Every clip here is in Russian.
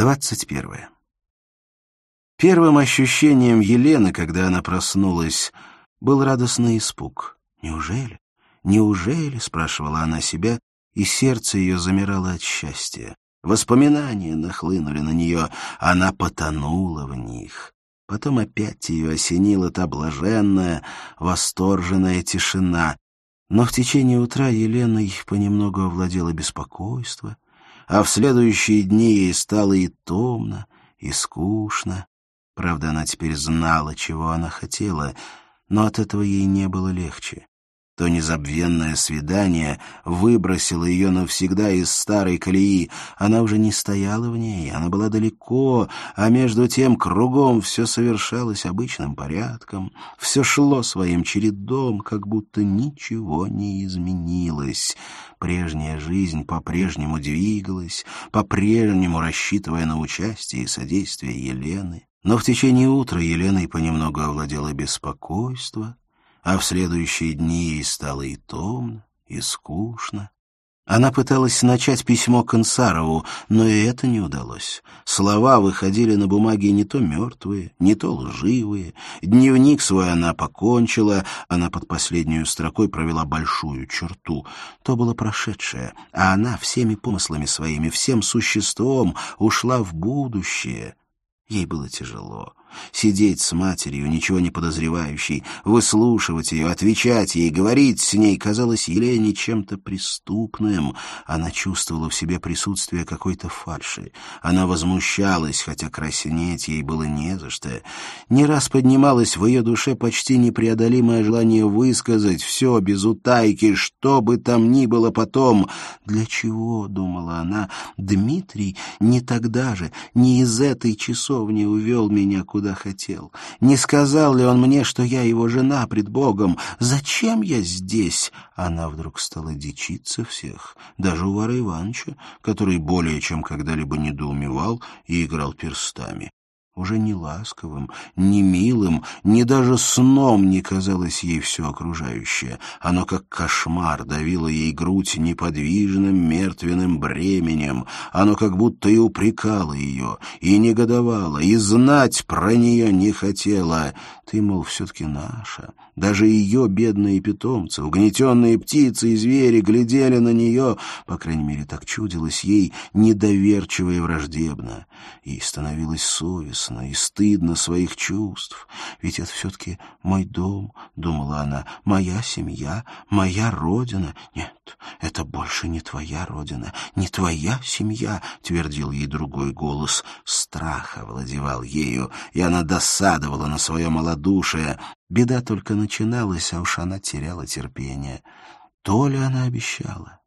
Двадцать первое. Первым ощущением Елены, когда она проснулась, был радостный испуг. «Неужели? Неужели?» — спрашивала она себя, и сердце ее замирало от счастья. Воспоминания нахлынули на нее, она потонула в них. Потом опять ее осенила та блаженная, восторженная тишина. Но в течение утра Еленой понемногу овладело беспокойство — а в следующие дни ей стало и томно, и скучно. Правда, она теперь знала, чего она хотела, но от этого ей не было легче. То незабвенное свидание выбросило ее навсегда из старой колеи. Она уже не стояла в ней, она была далеко, а между тем кругом все совершалось обычным порядком, все шло своим чередом, как будто ничего не изменилось. Прежняя жизнь по-прежнему двигалась, по-прежнему рассчитывая на участие и содействие Елены. Но в течение утра Еленой понемногу овладело беспокойство, а в следующие дни ей стало и томно, и скучно. Она пыталась начать письмо к Ансарову, но и это не удалось. Слова выходили на бумаге не то мертвые, не то лживые. Дневник свой она покончила, она под последнюю строкой провела большую черту. То было прошедшее, а она всеми помыслами своими, всем существом ушла в будущее. Ей было тяжело. Сидеть с матерью, ничего не подозревающей, выслушивать ее, отвечать ей, говорить с ней казалось Елене чем-то преступным. Она чувствовала в себе присутствие какой-то фальши. Она возмущалась, хотя краснеть ей было не за что. Не раз поднималось в ее душе почти непреодолимое желание высказать все без утайки, что бы там ни было потом. «Для чего?» — думала она. «Дмитрий не тогда же, не из этой часовни увел меня куда куда хотел. Не сказал ли он мне, что я его жена пред Богом? Зачем я здесь? Она вдруг стала дичиться всех, даже у Вара Ивановича, который более чем когда-либо недоумевал и играл перстами. Уже не ласковым, не милым, ни даже сном не казалось ей все окружающее. Оно, как кошмар, давило ей грудь неподвижным мертвенным бременем. Оно как будто и упрекало ее, и негодовало, и знать про нее не хотела. Ты, мол, все-таки наша. Даже ее бедные питомцы, угнетенные птицы и звери глядели на нее, по крайней мере, так чудилось ей, недоверчиво и враждебно. Ей становилось совестно и стыдно своих чувств. Ведь это все-таки мой дом, — думала она, — моя семья, моя родина. Нет, это больше не твоя родина, не твоя семья, — твердил ей другой голос. Страх овладевал ею, и она досадовала на свое малодушие. Беда только начиналась, а уж она теряла терпение. То ли она обещала.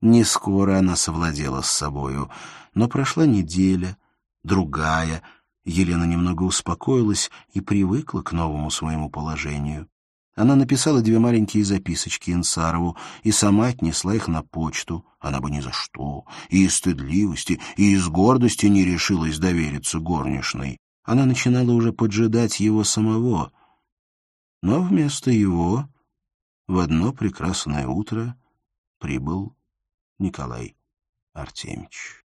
Не скоро она совладела с собою, но прошла неделя, другая. Елена немного успокоилась и привыкла к новому своему положению. Она написала две маленькие записочки Инсарову и сама отнесла их на почту. Она бы ни за что, и из стыдливости, и из гордости не решилась довериться горничной. Она начинала уже поджидать его самого, но вместо его в одно прекрасное утро прибыл Николай Артемьевич.